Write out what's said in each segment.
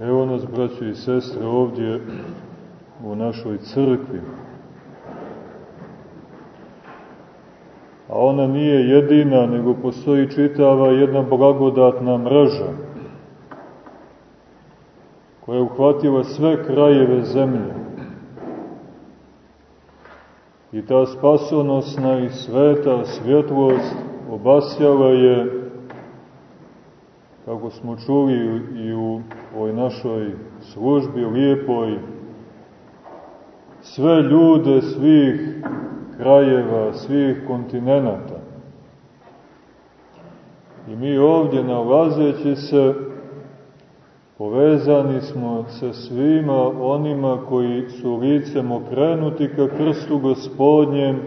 Evo nas, braćo i sestre, ovdje u našoj crkvi. A ona nije jedina, nego postoji čitava jedna blagodatna mreža koja je uhvatila sve krajeve zemlje. I ta spasonosna i sveta svjetlost obasjala je kako smo čuli i u ovoj našoj službi lijepoj, sve ljude svih krajeva, svih kontinenta. I mi ovdje nalazeći se, povezani smo sa svima onima koji su licem okrenuti ka krstu gospodnjem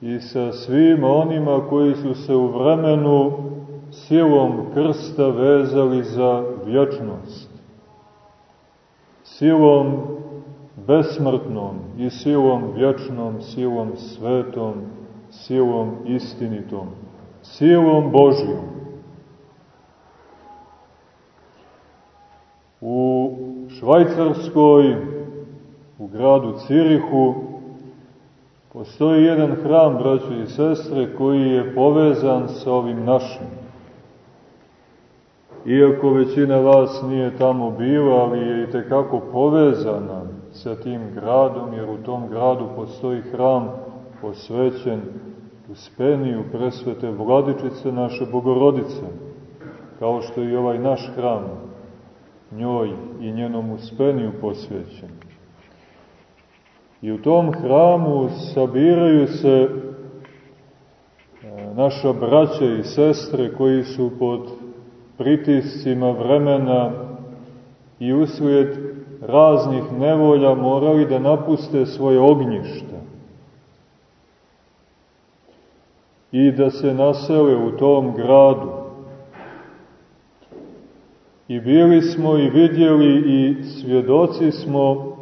i sa svima onima koji su se u vremenu silom krsta vezali za vječnost. Silom besmrtnom i silom vječnom, silom svetom, silom istinitom, silom Božjom. U Švajcarskoj, u gradu Cirihu, postoji jedan hram, braćo i sestre, koji je povezan sa ovim našim iako većina vas nije tamo bila, ali je i tekako povezana sa tim gradom, jer u tom gradu postoji hram posvećen uspeniju presvete vladičice naše Bogorodice, kao što i ovaj naš hram njoj i njenom uspeniju posvećen. I u tom hramu sabiraju se e, naša braća i sestre koji su pod pritiscima vremena i uslijed raznih nevolja morali da napuste svoje ognjište i da se nasele u tom gradu. I bili smo i vidjeli i svjedoci smo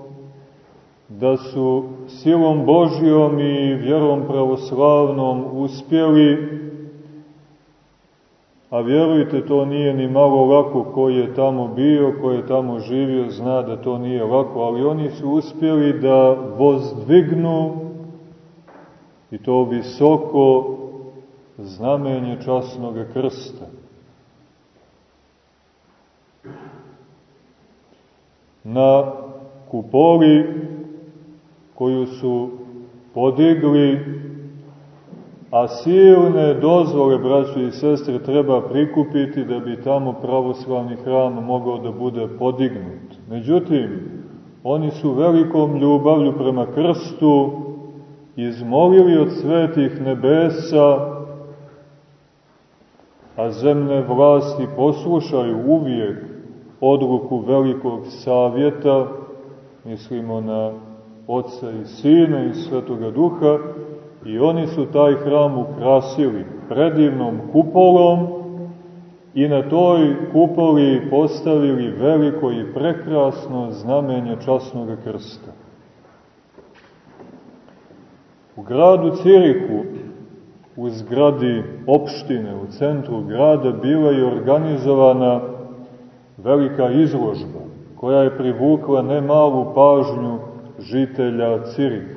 da su silom Božijom i vjerom pravoslavnom uspjeli A vjerujte, to nije ni malo lako ko je tamo bio, ko je tamo živio, zna da to nije lako, ali oni su uspjeli da vozdvignu i to visoko znamenje časnog krsta. Na kupoli koju su podigli a silne dozvole, braćo i sestre, treba prikupiti da bi tamo pravoslavni hram mogao da bude podignut. Međutim, oni su velikom ljubavlju prema krstu izmolili od svetih nebesa, a zemne vlasti poslušaju uvijek odluku velikog savjeta, mislimo na Otca i Sina i Svetoga Duha, I oni su taj hram ukrasili predivnom kupolom i na toj kupoli postavili veliko i prekrasno znamenje časnog krsta. U gradu Cirihu, u zgradi opštine, u centru grada, bila je organizovana velika izložba, koja je privukla nemalu pažnju žitelja Ciriha.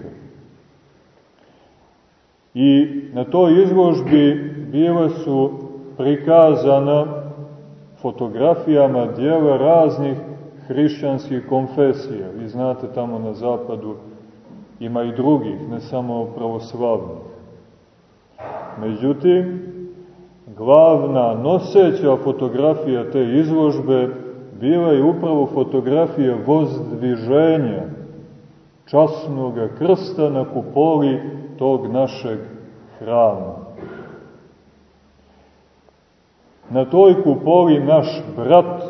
I na toj izložbi bile su prikazana fotografijama dijela raznih hrišćanskih konfesija. Vi znate, tamo na zapadu ima i drugih, ne samo pravoslavnih. Međutim, glavna noseća fotografija te izložbe bila je upravo fotografija vozdviženja časnog krsta na kupoli tog našeg hrama. Na toj kupoli naš brat,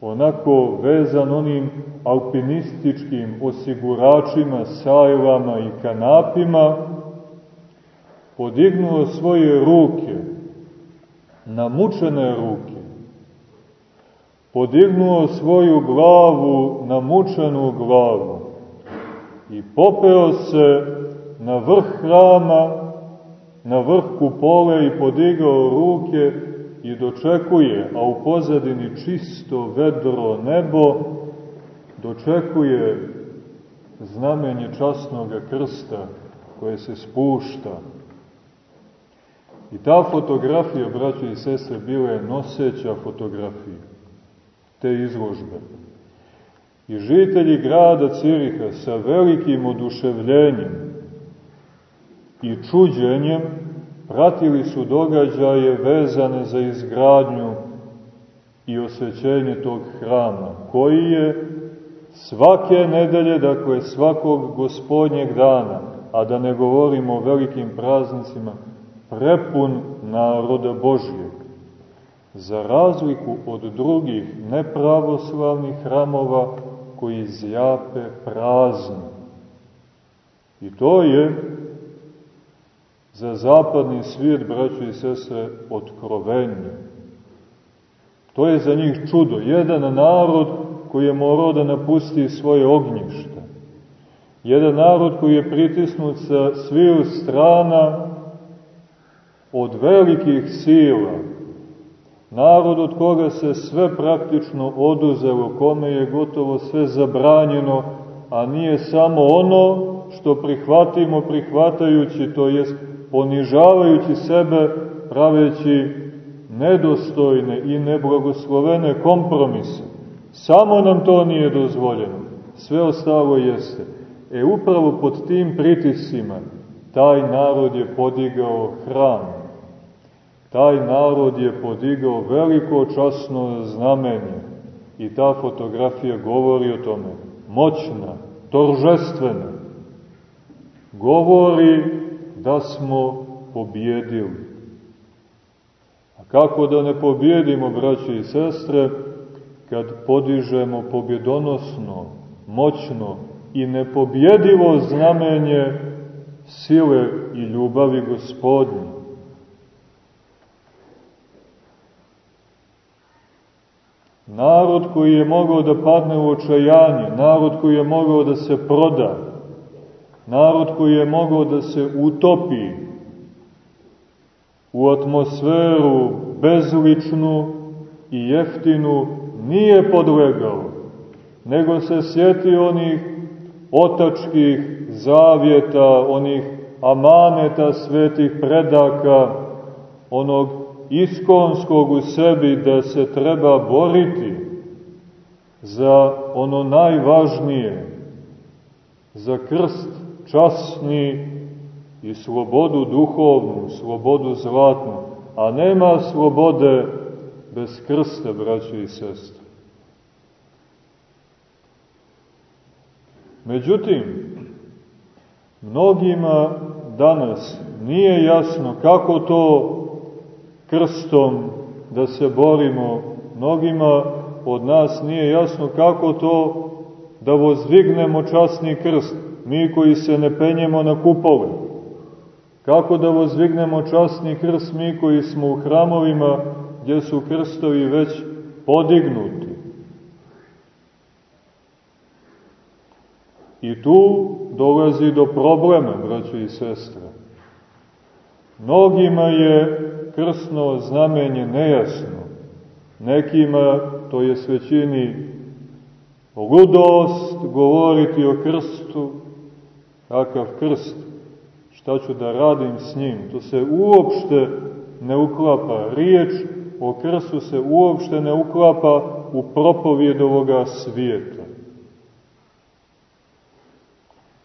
onako vezan onim alpinističkim osiguračima, sajlama i kanapima, podignuo svoje ruke, namučene ruke, podignuo svoju glavu, namučenu glavu i popeo se na vrh hrama, na vrh kupole i podigao ruke i dočekuje, a u pozadini čisto vedro nebo, dočekuje znamenje časnog krsta koje se spušta. I ta fotografija, braće i sestre, bila je noseća fotografija te izložbe. I žitelji grada Ciriha sa velikim oduševljenjem i čuđenjem pratili su događaje vezane za izgradnju i osvećenje tog hrama, koji je svake nedelje, dakle svakog gospodnjeg dana, a da ne govorimo o velikim praznicima, prepun naroda Božijeg. Za razliku od drugih nepravoslavnih hramova koji zjape prazni. I to je za zapadni svijet, braćo i sestre, otkrovenje. To je za njih čudo. Jedan narod koji je morao da napusti svoje ognjište. Jedan narod koji je pritisnut sa sviju strana od velikih sila. Narod od koga se sve praktično oduzelo, kome je gotovo sve zabranjeno, a nije samo ono što prihvatimo prihvatajući, to jest ponižavajući sebe, praveći nedostojne i neblagoslovene kompromise. Samo nam to nije dozvoljeno. Sve ostalo jeste. E upravo pod tim pritisima taj narod je podigao hram. Taj narod je podigao veliko časno znamenje. I ta fotografija govori o tome. Moćna, toržestvena. Govori da smo pobjedili. A kako da ne pobjedimo, braće i sestre, kad podižemo pobjedonosno, moćno i nepobjedivo znamenje sile i ljubavi gospodnje. Narod koji je mogao da padne u očajanje, narod koji je mogao da se proda, narod koji je mogao da se utopi u atmosferu bezličnu i jeftinu, nije podlegao, nego se sjeti onih otačkih zavjeta, onih amaneta svetih predaka, onog iskonskog u sebi da se treba boriti za ono najvažnije, za krst časni i slobodu duhovnu, slobodu zlatnu, a nema slobode bez krsta, braće i sestre. Međutim, mnogima danas nije jasno kako to krstom da se borimo, mnogima od nas nije jasno kako to da vozvignemo časni krst, mi koji se ne penjemo na kupove. Kako da vozvignemo časni krst mi koji smo u hramovima gdje su krstovi već podignuti. I tu dolazi do problema, braćo i sestre. Mnogima je krsno znamenje nejasno. Nekima, to je svećini, ludost govoriti o krstu, kakav krst, šta ću da radim s njim. To se uopšte ne uklapa. Riječ o krstu se uopšte ne uklapa u propovijed ovoga svijeta.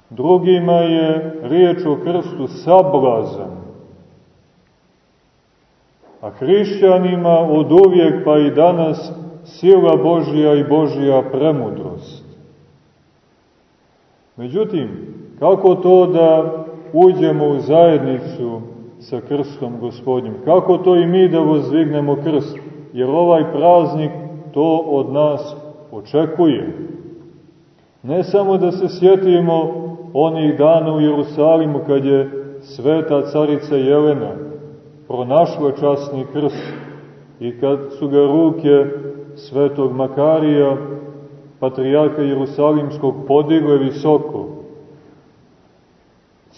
Drugima je riječ o krstu sablazan. A hrišćanima od uvijek pa i danas sila Božija i Božija premudrost. Međutim, kako to da uđemo u zajednicu sa krstom gospodnjim? Kako to i mi da vozvignemo krst? Jer ovaj praznik to od nas očekuje. Ne samo da se sjetimo onih dana u Jerusalimu kad je sveta carica Jelena pronašla časni krst i kad su ga ruke svetog Makarija, patrijarha Jerusalimskog, podigle visoko.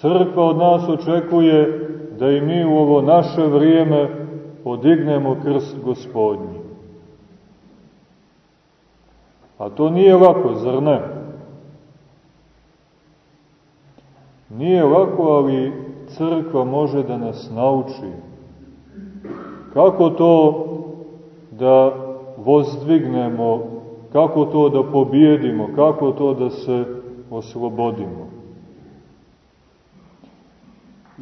Crkva od nas očekuje da i mi u ovo naše vrijeme podignemo krst gospodnji. A to nije lako, zar ne? Nije lako, ali crkva može da nas nauči. Kako to da vozdvignemo, kako to da pobjedimo, kako to da se oslobodimo.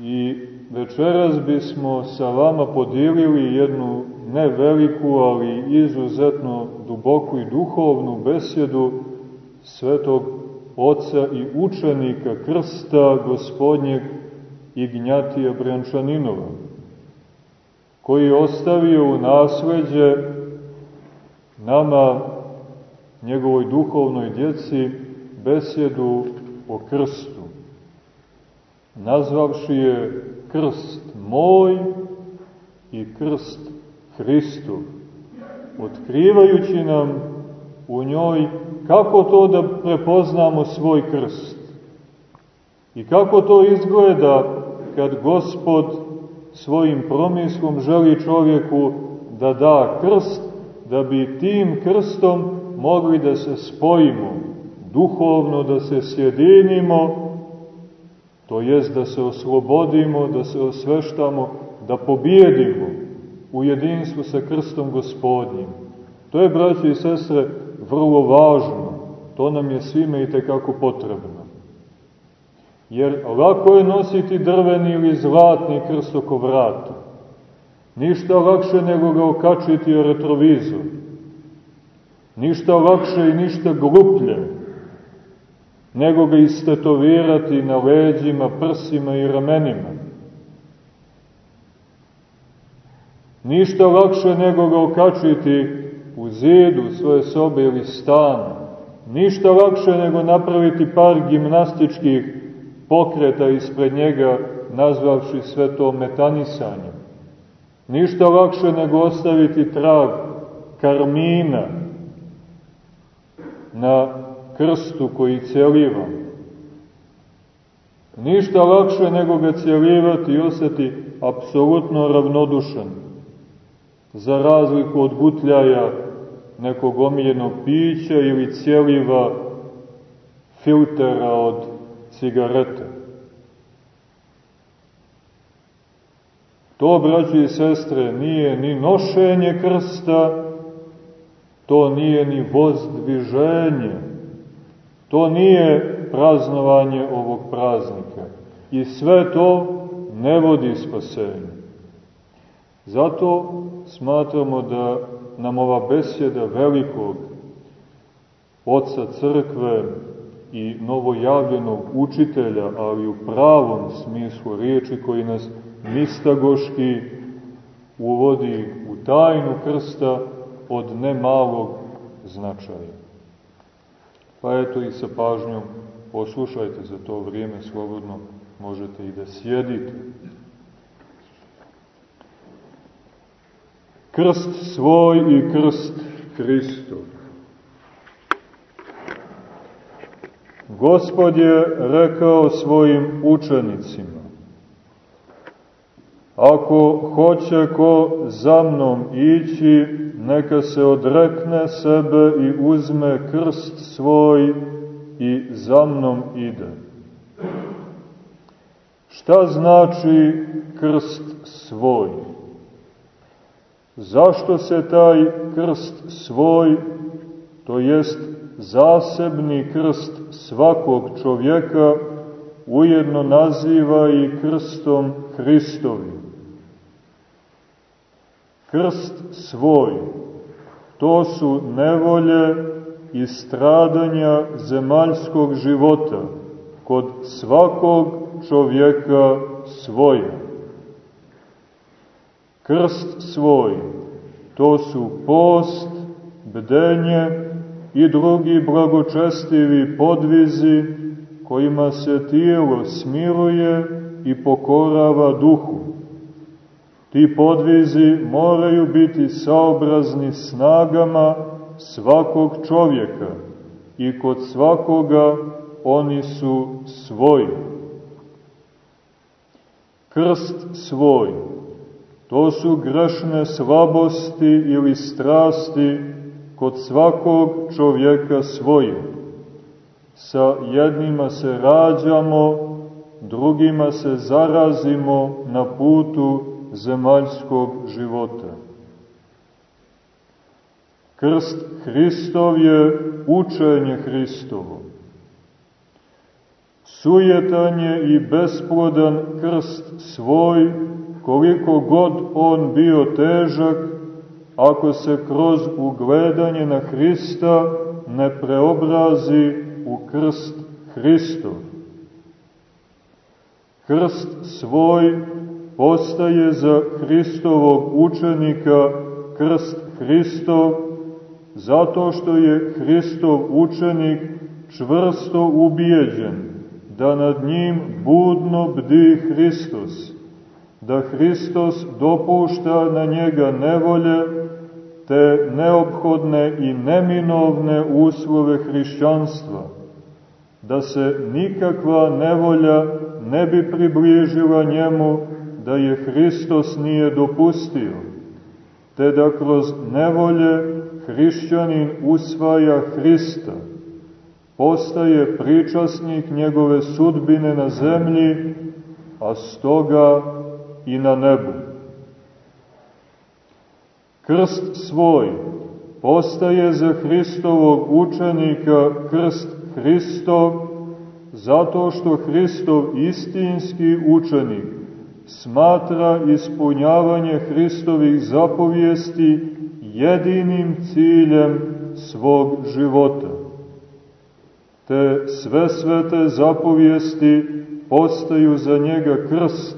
I večeras bismo sa vama podijelili jednu ne veliku, ali izuzetno duboku i duhovnu besjedu svetog oca i učenika krsta gospodnjeg Ignjatija Brančaninova, koji je ostavio u nasleđe nama, njegovoj duhovnoj djeci, besjedu o krstu, nazvavši je krst moj i krst Hristu, otkrivajući nam u njoj kako to da prepoznamo svoj krst i kako to izgleda kad Gospod svojim promislom želi čovjeku da da krst, da bi tim krstom mogli da se spojimo, duhovno da se sjedinimo, to jest da se oslobodimo, da se osveštamo, da pobijedimo u jedinstvu sa krstom gospodnjim. To je, braći i sestre, vrlo važno. To nam je svime i tekako potrebno. Jer lako je nositi drveni ili zlatni krst oko vrata. Ništa lakše nego ga okačiti o retrovizor. Ništa lakše i ništa gluplje nego ga istetovirati na leđima, prsima i ramenima. Ništa lakše nego ga okačiti u zidu svoje sobe ili stana. Ništa lakše nego napraviti par gimnastičkih pokreta ispred njega, nazvavši sve to metanisanjem. Ništa lakše nego ostaviti trag karmina na krstu koji celiva. Ništa lakše nego ga celivati i osjeti apsolutno ravnodušan, za razliku od gutljaja nekog omiljenog pića ili cjeliva filtera od cigarete. To, braći i sestre, nije ni nošenje krsta, to nije ni vozdviženje, to nije praznovanje ovog praznika. I sve to ne vodi spasenju. Zato smatramo da nam ova besjeda velikog oca crkve i novojavljenog učitelja, ali u pravom smislu riječi koji nas mistagoški uvodi u tajnu krsta od nemalog značaja. Pa eto i sa pažnjom poslušajte za to vrijeme, slobodno možete i da sjedite. Krst svoj i krst Hristov. Gospod je rekao svojim učenicima, ako hoće ko za mnom ići, neka se odrekne sebe i uzme krst svoj i za mnom ide. Šta znači krst svoj? Zašto se taj krst svoj, to jest zasebni krst svakog čovjeka, ujedno naziva i krstom Hristovim? Krst svoj, to su nevolje i stradanja zemaljskog života kod svakog čovjeka svoja. Krst svoj, to su post, bdenje i drugi blagočestivi podvizi kojima se tijelo smiruje i pokorava duhu. Ti podvizi moraju biti saobrazni snagama svakog čovjeka i kod svakoga oni su svoji. Krst svoj, To su grešne slabosti ili strasti kod svakog čovjeka svoje. Sa jednima se rađamo, drugima se zarazimo na putu zemaljskog života. Krst Hristov je učenje Hristovo. Sujetan je i besplodan krst svoj, koliko god on bio težak, ako se kroz ugledanje na Hrista ne preobrazi u krst Hristov. Krst svoj postaje za Hristovog učenika krst Hristov, zato što je Hristov učenik čvrsto ubijeđen da nad njim budno bdi Hristos, da Hristos dopušta na njega nevolje, te neophodne i neminovne uslove hrišćanstva, da se nikakva nevolja ne bi približila njemu da je Hristos nije dopustio, te da kroz nevolje hrišćanin usvaja Hrista, postaje pričasnik njegove sudbine na zemlji, a stoga i na nebu. Krst svoj postaje za Hristovog učenika krst Hristov, zato što Hristov istinski učenik smatra ispunjavanje Hristovih zapovijesti jedinim ciljem svog života. Te sve svete zapovijesti postaju za njega krst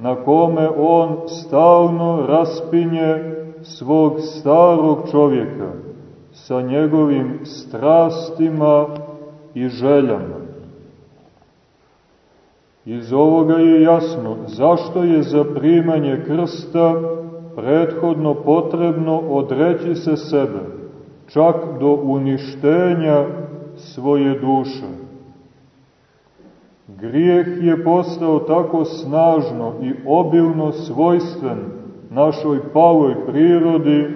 na kome on stalno raspinje svog starog čovjeka sa njegovim strastima i željama. Iz ovoga je jasno zašto je za primanje krsta prethodno potrebno odreći se sebe, čak do uništenja svoje duše. Grijeh je postao tako snažno i obilno svojstven našoj paloj prirodi,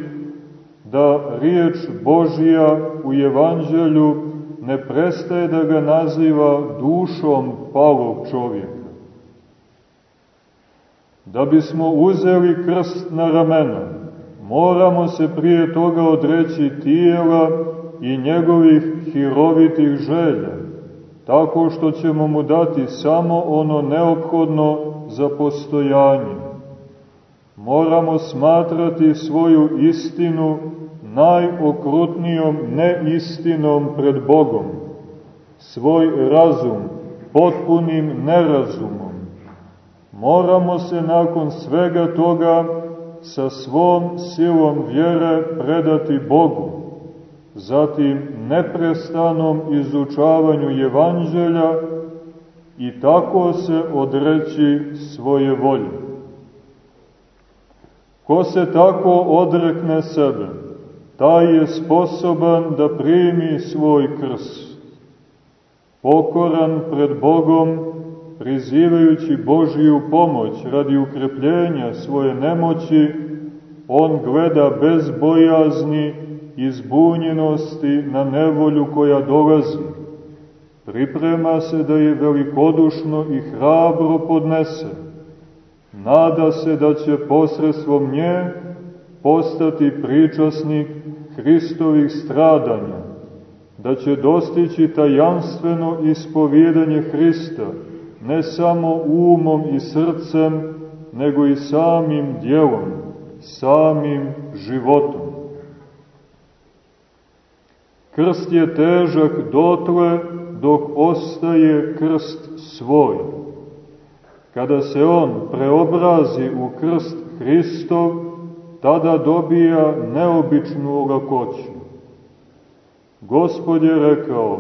da riječ Božija u Evanđelju ne prestaje da ga naziva dušom palog čovjeka. Da bismo uzeli krst na ramena, moramo se prije toga odreći tijela i njegovih hirovitih želja, tako što ćemo mu dati samo ono neophodno za postojanje. Moramo smatrati svoju istinu najokrutnijom neistinom pred Bogom, svoj razum potpunim nerazumom. Moramo se nakon svega toga sa svom silom vjere predati Bogu, zatim neprestanom izučavanju evanđelja i tako se odreći svoje volje. Ko se tako odrekne sebe, taj je sposoban da primi svoj krst. Pokoran pred Bogom, prizivajući Božiju pomoć radi ukrepljenja svoje nemoći, on gleda bez bojazni i zbunjenosti na nevolju koja dolazi. Priprema se da je velikodušno i hrabro podnese. Nada se da će posredstvom nje postati pričasnik Hristovih stradanja, da će dostići tajanstveno ispovjedanje Hrista, ne samo umom i srcem, nego i samim djelom, samim životom. Krst je težak dotle dok ostaje krst svoj. Kada se on preobrazi u krst Hristov, tada dobija neobičnu lakoću. Gospod je rekao,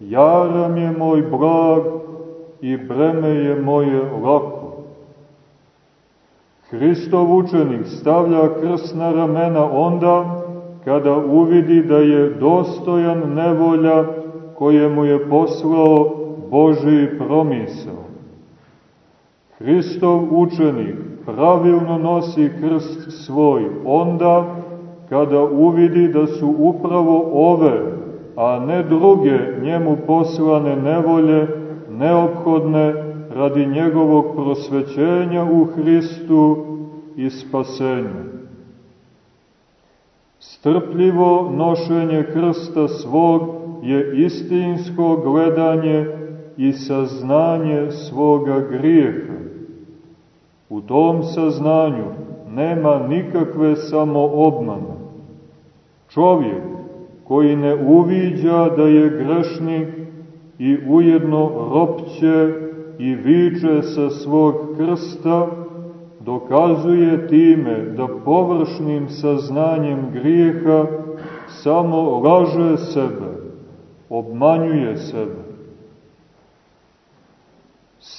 jaram je moj blag i breme je moje lako. Hristov učenik stavlja krst na ramena onda kada uvidi da je dostojan nevolja koje mu je poslao Boži promisao. Hristov učenik pravilno nosi krst svoj onda kada uvidi da su upravo ove, a ne druge njemu poslane nevolje, neophodne radi njegovog prosvećenja u Hristu i spasenja. Strpljivo nošenje krsta svog je istinsko gledanje i saznanje svoga grijeha. U tom saznanju nema nikakve samoobmane. Čovjek koji ne uviđa da je grešnik i ujedno ropće i viče sa svog krsta, dokazuje time da površnim saznanjem grijeha samo laže sebe, obmanjuje sebe.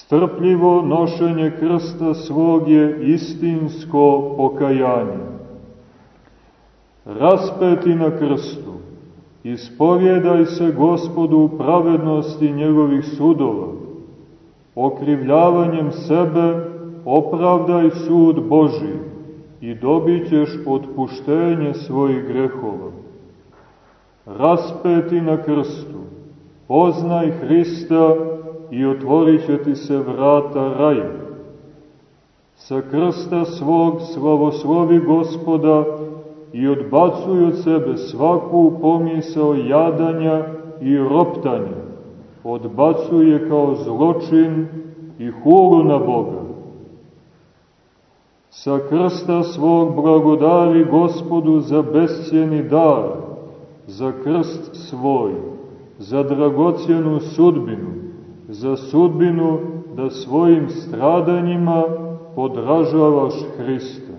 Strpljivo nošenje krsta svog je istinsko pokajanje. Raspeti na krstu, ispovjedaj se gospodu pravednosti njegovih sudova, okrivljavanjem sebe opravdaj sud Boži i dobit ćeš otpuštenje svojih grehova. Raspeti na krstu, poznaj Hrista i otvorit će ti se vrata raja. Sa krsta svog slavoslovi gospoda i odbacuj od sebe svaku pomisao jadanja i roptanja, odbacuje kao zločin i hulu na Boga. Sa krsta svog blagodari gospodu za bescijeni dar, za krst svoj, za dragocjenu sudbinu, za sudbinu da svojim stradanjima podražavaš Hrista.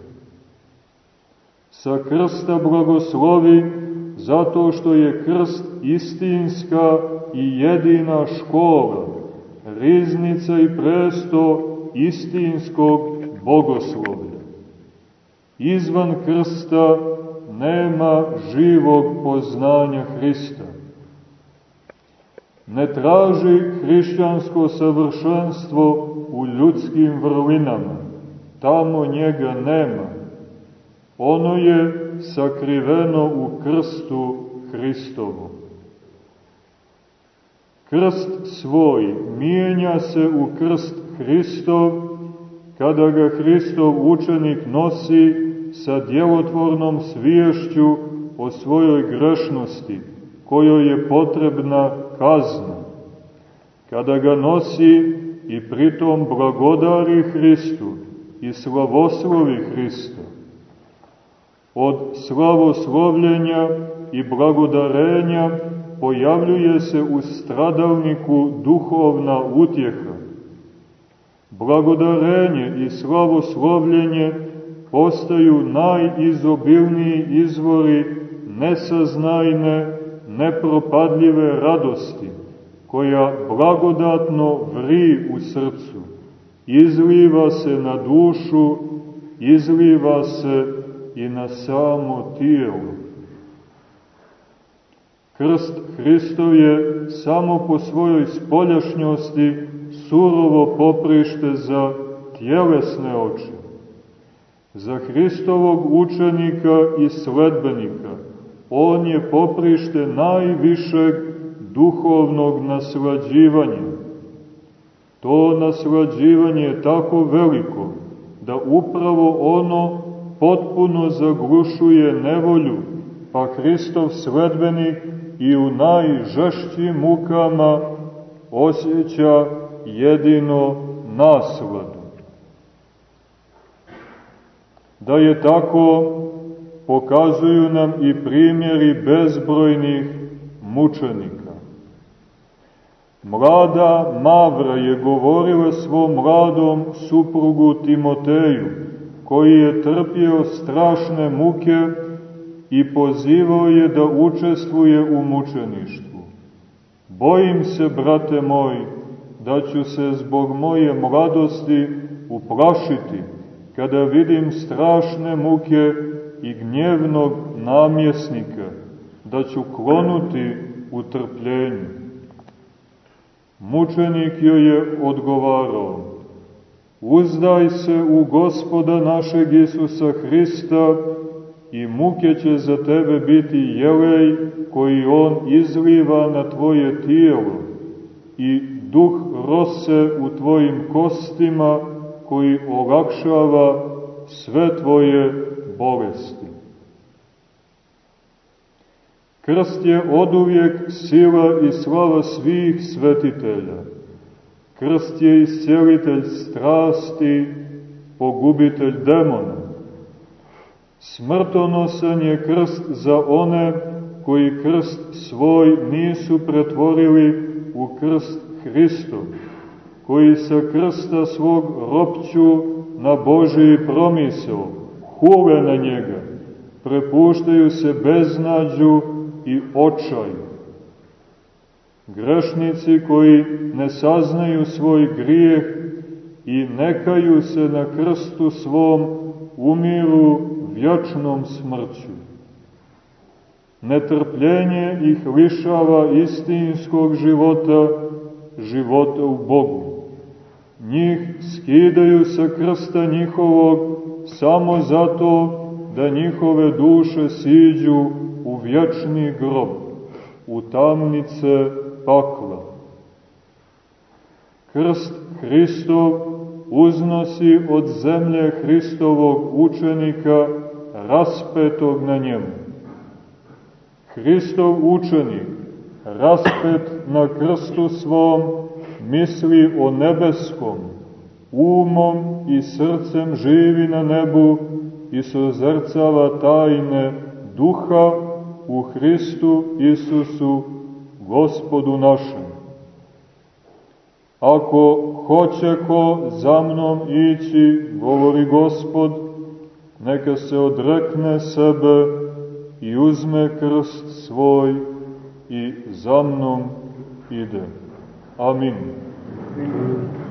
Sa krsta blagoslovi zato što je krst istinska i jedina škola, riznica i presto istinskog bogoslovlja. Izvan krsta nema živog poznanja Hrista. Ne traži hrišćansko savršenstvo u ljudskim vrlinama. Tamo njega nema. Ono je sakriveno u krstu Hristovu. Krst svoj mijenja se u krst Hristov, kada ga Hristov učenik nosi sa djelotvornom sviješću o svojoj grešnosti, kojoj je potrebna kazna. Kada ga nosi i pritom blagodari Hristu i slavoslovi Hristo. Od slavoslovljenja i blagodarenja pojavljuje se u stradalniku duhovna utjeha. Blagodarenje i slavoslovljenje postaju najizobilniji izvori nesaznajne, nepropadljive radosti, koja blagodatno vri u srcu, izliva se na dušu, izliva se i na samo tijelo. Krst Hristov je samo po svojoj spoljašnjosti surovo poprište za tjelesne oči. Za Hristovog učenika i sledbenika on je poprište najvišeg duhovnog naslađivanja. To naslađivanje je tako veliko da upravo ono potpuno zaglušuje nevolju, pa Hristov sledbenik i u najžešćim mukama osjeća jedino nasladu. Da je tako, pokazuju nam i primjeri bezbrojnih mučenika. Mlada Mavra je govorila svom mladom suprugu Timoteju, koji je trpio strašne muke i pozivao je da učestvuje u mučeništvu. Bojim se, brate moj, da ću se zbog moje mladosti uplašiti kada vidim strašne muke i gnjevnog namjesnika, da ću klonuti u trpljenju. Mučenik joj je odgovarao, Uzdaj se u gospoda našeg Isusa Hrista i muke će za tebe biti jelej koji on izliva na tvoje tijelo i duh rose u tvojim kostima koji olakšava sve tvoje bolesti. Krst je oduvijek sila i slava svih svetitelja. Krst je iscijelitelj strasti, pogubitelj demona. Smrtonosan je krst za one koji krst svoj nisu pretvorili u krst Hristov, koji sa krsta svog ropću na Božiji promisel, hule na njega, prepuštaju se beznađu i očaju. Grešnici koji ne saznaju svoj grijeh i nekaju se na krstu svom umiru vječnom smrću. Netrpljenje ih lišava istinskog života, života u Bogu. Njih skidaju sa krsta njihovog samo zato da njihove duše siđu u vječni grob, u tamnice pakla. Krst Hristov uznosi od zemlje Hristovog učenika raspetog na njemu. Hristov učenik, raspet na krstu svom, misli o nebeskom, umom i srcem živi na nebu i sozrcava tajne duha u Hristu Isusu, gospodu našem. Ako hoće ko za mnom ići, govori gospod, neka se odrekne sebe i uzme krst svoj i za mnom ide. Amin. Amin.